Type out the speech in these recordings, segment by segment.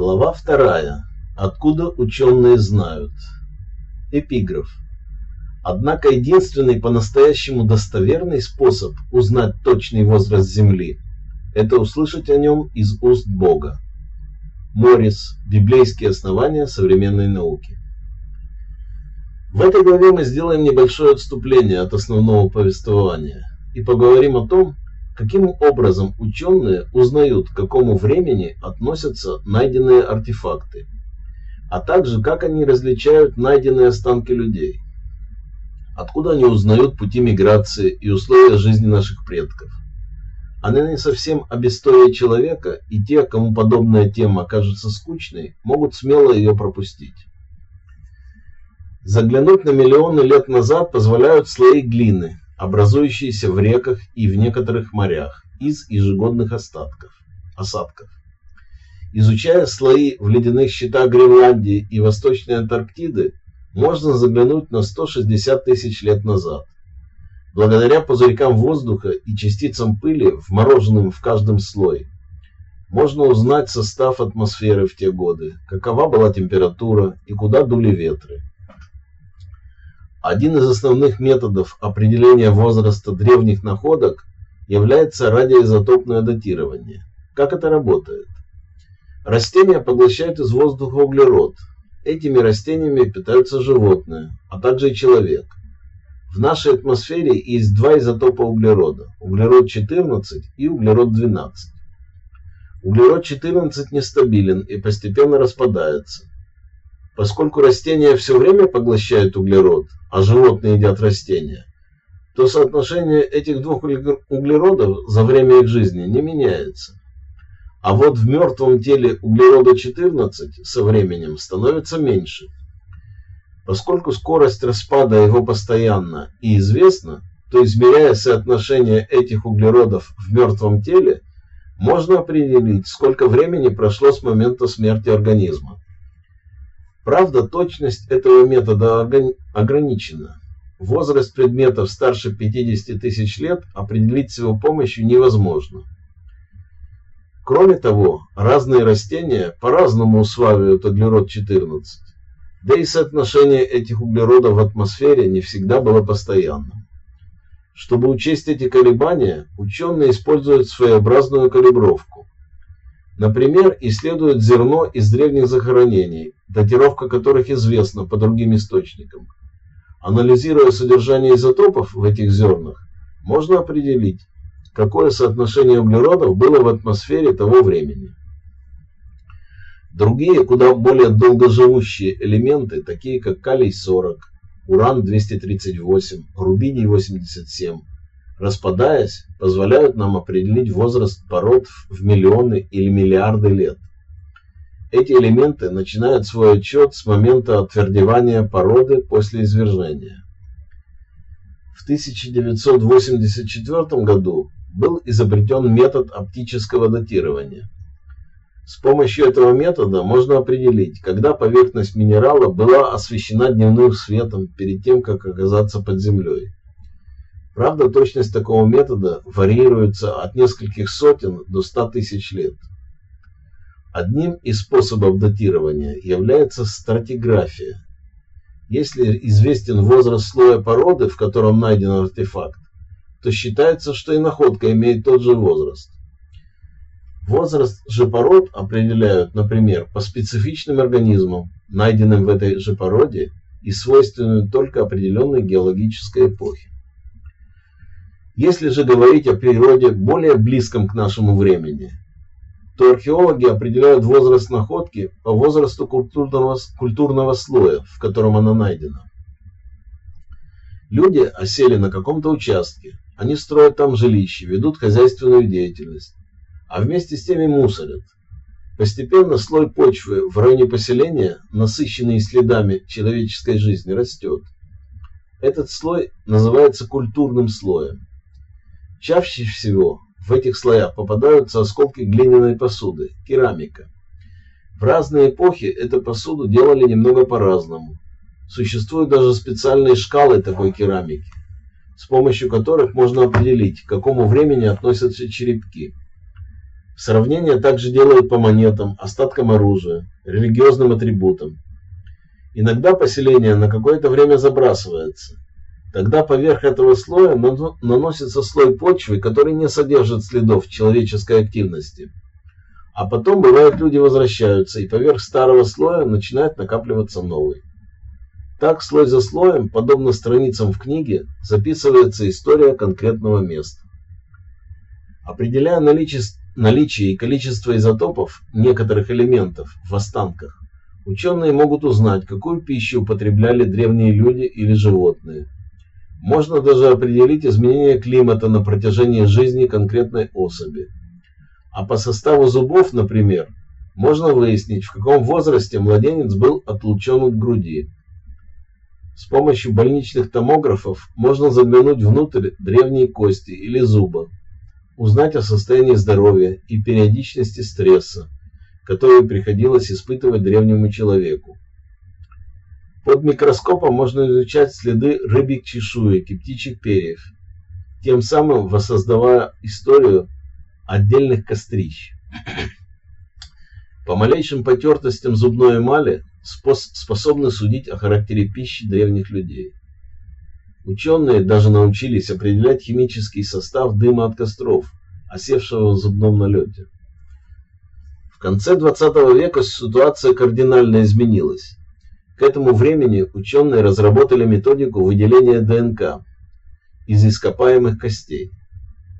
Глава вторая. Откуда ученые знают? Эпиграф. Однако единственный по-настоящему достоверный способ узнать точный возраст Земли – это услышать о нем из уст Бога. Моррис. Библейские основания современной науки. В этой главе мы сделаем небольшое отступление от основного повествования и поговорим о том, каким образом ученые узнают, к какому времени относятся найденные артефакты, а также как они различают найденные останки людей, откуда они узнают пути миграции и условия жизни наших предков. Она не совсем об истории человека, и те, кому подобная тема кажется скучной, могут смело ее пропустить. Заглянуть на миллионы лет назад позволяют слои глины, образующиеся в реках и в некоторых морях из ежегодных остатков, осадков. Изучая слои в ледяных щитах Гренландии и Восточной Антарктиды, можно заглянуть на 160 тысяч лет назад. Благодаря пузырькам воздуха и частицам пыли, вмороженным в каждом слое, можно узнать состав атмосферы в те годы, какова была температура и куда дули ветры. Один из основных методов определения возраста древних находок является радиоизотопное датирование. Как это работает? Растения поглощают из воздуха углерод. Этими растениями питаются животные, а также и человек. В нашей атмосфере есть два изотопа углерода – углерод-14 и углерод-12. Углерод-14 нестабилен и постепенно распадается. Поскольку растения все время поглощают углерод, а животные едят растения, то соотношение этих двух углеродов за время их жизни не меняется. А вот в мертвом теле углерода 14 со временем становится меньше. Поскольку скорость распада его постоянна и известна, то измеряя соотношение этих углеродов в мертвом теле, можно определить, сколько времени прошло с момента смерти организма. Правда, точность этого метода ограничена. Возраст предметов старше 50 тысяч лет определить с его помощью невозможно. Кроме того, разные растения по-разному усваивают углерод-14, да и соотношение этих углеродов в атмосфере не всегда было постоянным. Чтобы учесть эти колебания, ученые используют своеобразную калибровку. Например, исследуют зерно из древних захоронений, датировка которых известна по другим источникам. Анализируя содержание изотопов в этих зернах, можно определить, какое соотношение углеродов было в атмосфере того времени. Другие, куда более долгоживущие элементы, такие как калий-40, уран-238, рубидий-87, распадаясь, позволяют нам определить возраст пород в миллионы или миллиарды лет. Эти элементы начинают свой отчет с момента отвердевания породы после извержения. В 1984 году был изобретен метод оптического датирования. С помощью этого метода можно определить, когда поверхность минерала была освещена дневным светом перед тем, как оказаться под землей. Правда, точность такого метода варьируется от нескольких сотен до ста тысяч лет. Одним из способов датирования является стратиграфия. Если известен возраст слоя породы, в котором найден артефакт, то считается, что и находка имеет тот же возраст. Возраст же пород определяют, например, по специфичным организмам, найденным в этой же породе и свойственным только определенной геологической эпохе. Если же говорить о природе более близком к нашему времени, то археологи определяют возраст находки по возрасту культурного, культурного слоя, в котором она найдена. Люди осели на каком-то участке, они строят там жилище, ведут хозяйственную деятельность, а вместе с тем и мусорят. Постепенно слой почвы в районе поселения, насыщенный следами человеческой жизни, растет. Этот слой называется культурным слоем. Чаще всего в этих слоях попадаются осколки глиняной посуды, керамика. В разные эпохи эту посуду делали немного по-разному. Существуют даже специальные шкалы такой керамики, с помощью которых можно определить, к какому времени относятся черепки. Сравнение также делают по монетам, остаткам оружия, религиозным атрибутам. Иногда поселение на какое-то время забрасывается. Тогда поверх этого слоя наносится слой почвы, который не содержит следов человеческой активности. А потом, бывает, люди возвращаются, и поверх старого слоя начинает накапливаться новый. Так, слой за слоем, подобно страницам в книге, записывается история конкретного места. Определяя наличие, наличие и количество изотопов некоторых элементов в останках, ученые могут узнать, какую пищу употребляли древние люди или животные. Можно даже определить изменение климата на протяжении жизни конкретной особи. А по составу зубов, например, можно выяснить, в каком возрасте младенец был отлучен от груди. С помощью больничных томографов можно заглянуть внутрь древней кости или зуба, узнать о состоянии здоровья и периодичности стресса, который приходилось испытывать древнему человеку. Под микроскопом можно изучать следы рыбьих чешуек и птичьих перьев, тем самым воссоздавая историю отдельных кострищ. По малейшим потертостям зубной эмали способны судить о характере пищи древних людей. Ученые даже научились определять химический состав дыма от костров, осевшего в зубном налете. В конце 20 века ситуация кардинально изменилась. К этому времени ученые разработали методику выделения ДНК из ископаемых костей.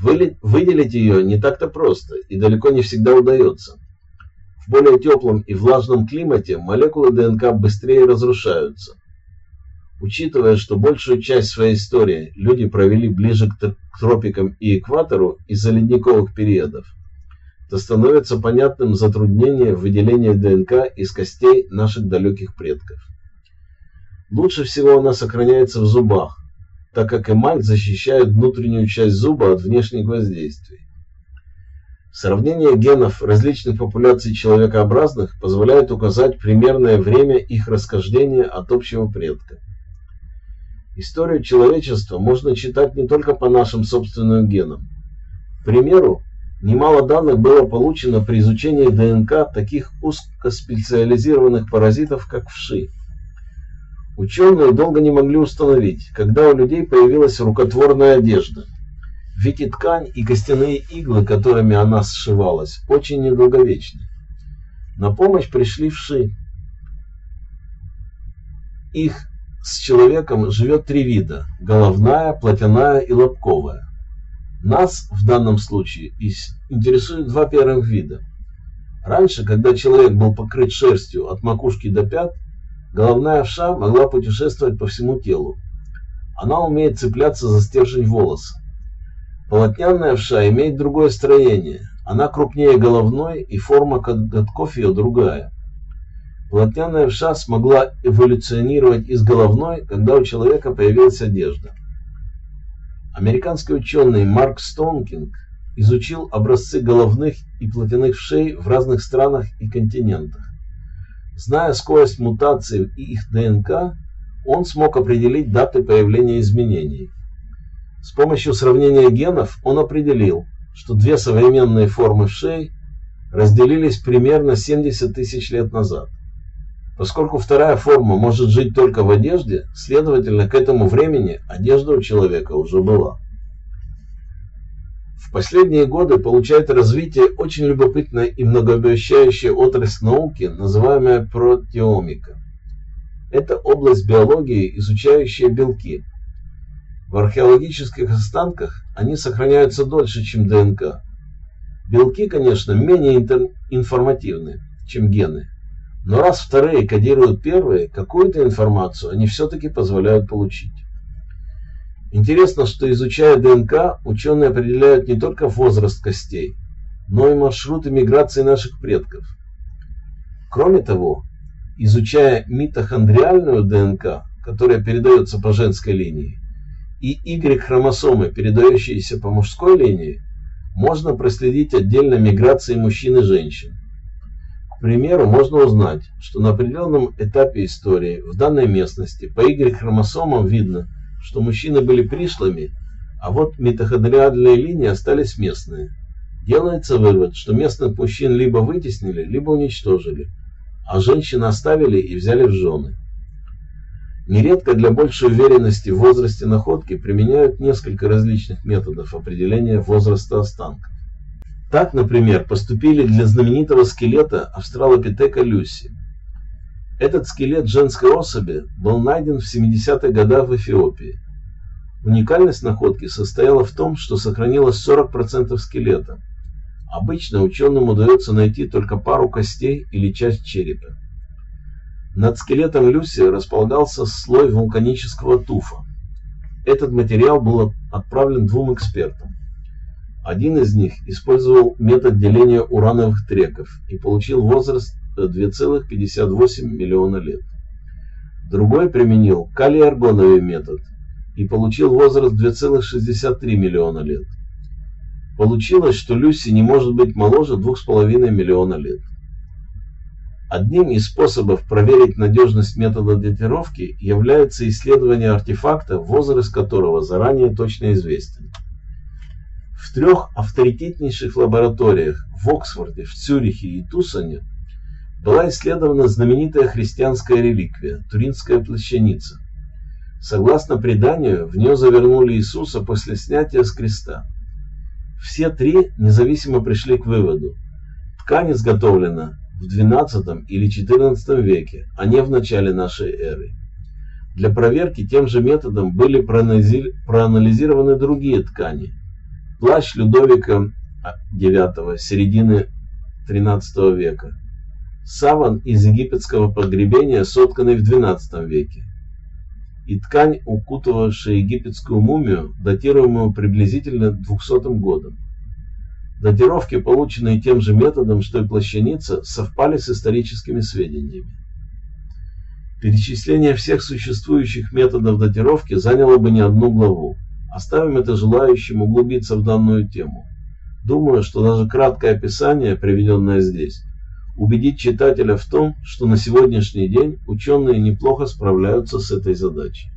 Выделить ее не так-то просто и далеко не всегда удается. В более теплом и влажном климате молекулы ДНК быстрее разрушаются. Учитывая, что большую часть своей истории люди провели ближе к тропикам и экватору из-за ледниковых периодов, то становится понятным затруднение выделения ДНК из костей наших далеких предков. Лучше всего она сохраняется в зубах, так как эмаль защищает внутреннюю часть зуба от внешних воздействий. Сравнение генов различных популяций человекообразных позволяет указать примерное время их расхождения от общего предка. Историю человечества можно читать не только по нашим собственным генам. К примеру, немало данных было получено при изучении ДНК таких узкоспециализированных паразитов, как вши. Ученые долго не могли установить, когда у людей появилась рукотворная одежда – ведь и ткань, и костяные иглы, которыми она сшивалась, очень недолговечны. На помощь пришли вши. Их с человеком живет три вида – головная, плотяная и лобковая. Нас в данном случае интересуют два первых вида. Раньше, когда человек был покрыт шерстью от макушки до пят, головная вша могла путешествовать по всему телу. Она умеет цепляться за стержень волоса. Полотняная вша имеет другое строение. Она крупнее головной и форма коготков ее другая. Полотняная вша смогла эволюционировать из головной, когда у человека появилась одежда. Американский ученый Марк Стонкинг изучил образцы головных и плотяных вшей в разных странах и континентах. Зная скорость мутаций и их ДНК, он смог определить даты появления изменений – с помощью сравнения генов он определил, что две современные формы шеи разделились примерно 70 тысяч лет назад. Поскольку вторая форма может жить только в одежде, следовательно, к этому времени одежда у человека уже была. В последние годы получает развитие очень любопытная и многообещающая отрасль науки, называемая протеомика. Это область биологии, изучающая белки, в археологических останках они сохраняются дольше, чем ДНК. Белки, конечно, менее информативны, чем гены. Но раз вторые кодируют первые, какую-то информацию они все-таки позволяют получить. Интересно, что изучая ДНК, ученые определяют не только возраст костей, но и маршруты миграции наших предков. Кроме того, изучая митохондриальную ДНК, которая передается по женской линии, и Y-хромосомы, передающиеся по мужской линии, можно проследить отдельно миграции мужчин и женщин. Примеру, можно узнать, что на определенном этапе истории в данной местности по Y-хромосомам видно, что мужчины были пришлыми, а вот митохондриальные линии остались местные. Делается вывод, что местных мужчин либо вытеснили, либо уничтожили, а женщин оставили и взяли в жены. Нередко для большей уверенности в возрасте находки применяют несколько различных методов определения возраста останков. Так, например, поступили для знаменитого скелета австралопитека Люси. Этот скелет женской особи был найден в 70-х годах в Эфиопии. Уникальность находки состояла в том, что сохранилось 40% скелета. Обычно ученым удается найти только пару костей или часть черепа. Над скелетом Люси располагался слой вулканического туфа. Этот материал был отправлен двум экспертам. Один из них использовал метод деления урановых треков и получил возраст 2,58 миллиона лет. Другой применил калий-аргоновый метод и получил возраст 2,63 миллиона лет. Получилось, что Люси не может быть моложе 2,5 миллиона лет. Одним из способов проверить надежность метода датировки является исследование артефакта, возраст которого заранее точно известен. В трех авторитетнейших лабораториях в Оксфорде, в Цюрихе и Тусоне была исследована знаменитая христианская реликвия – Туринская плащаница. Согласно преданию, в нее завернули Иисуса после снятия с креста. Все три независимо пришли к выводу. Ткань изготовлена в XII или XIV веке, а не в начале нашей эры. Для проверки тем же методом были проанализированы другие ткани. Плащ Людовика IX середины XIII века. Саван из египетского погребения, сотканный в XII веке. И ткань, укутывавшая египетскую мумию, датируемую приблизительно 200 годом. Датировки, полученные тем же методом, что и плащаница, совпали с историческими сведениями. Перечисление всех существующих методов датировки заняло бы не одну главу. Оставим это желающим углубиться в данную тему. Думаю, что даже краткое описание, приведенное здесь, убедит читателя в том, что на сегодняшний день ученые неплохо справляются с этой задачей.